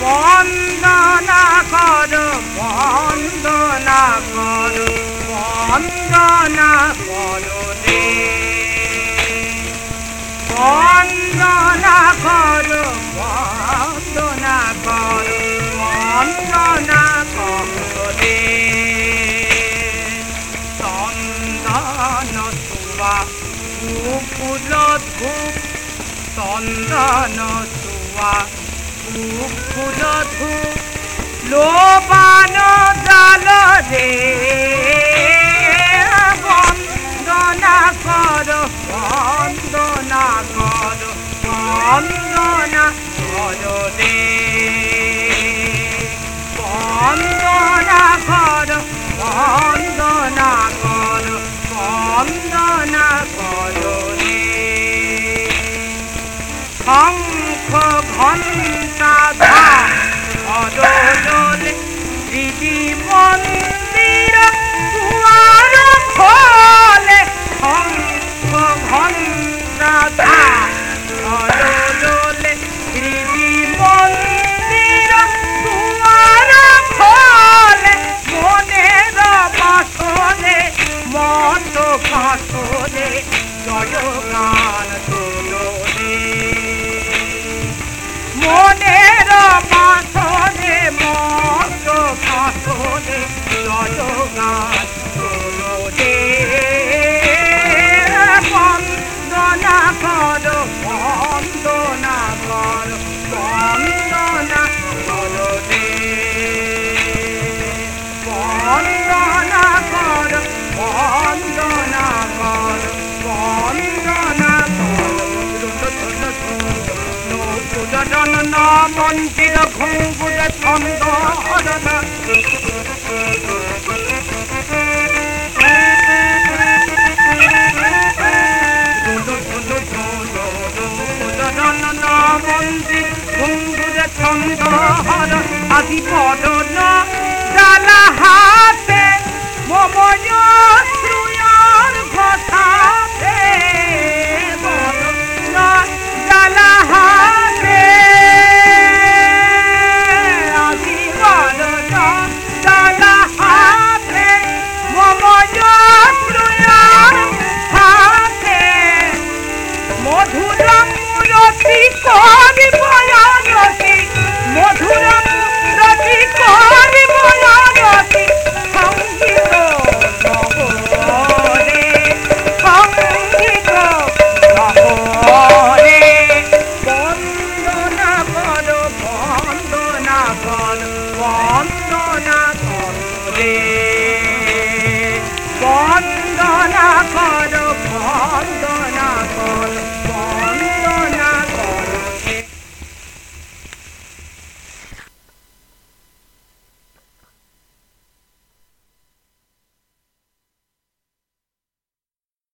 বন্দনা করো বন্দনা করো বন্দনা করো বন্দনা করো বন্দনা করো বন্দনা করো চন্দন সুবা ফুল ধূপ, চন্দন সুবা ধূপ লোবান জাল রে। বন্দনা কর বন্দনা কর বন্দনা কর রে। ঘণ্টা ধরলে দিদি মন্দির দুয়ার খোলে শঙ্খ ঘণ্টা ধরলে দিদি মন্দির দুয়ার খোলে মনের মত বাসনে জয় গান জয় গান তোলে বন্দনা কর বন্দনা কর বন্দনা কর বন্দনা কর বন্দনা কর ছন্দ মন্দির ঘুঙ্গুর ছন্দ হর আদি পদন ডালা day.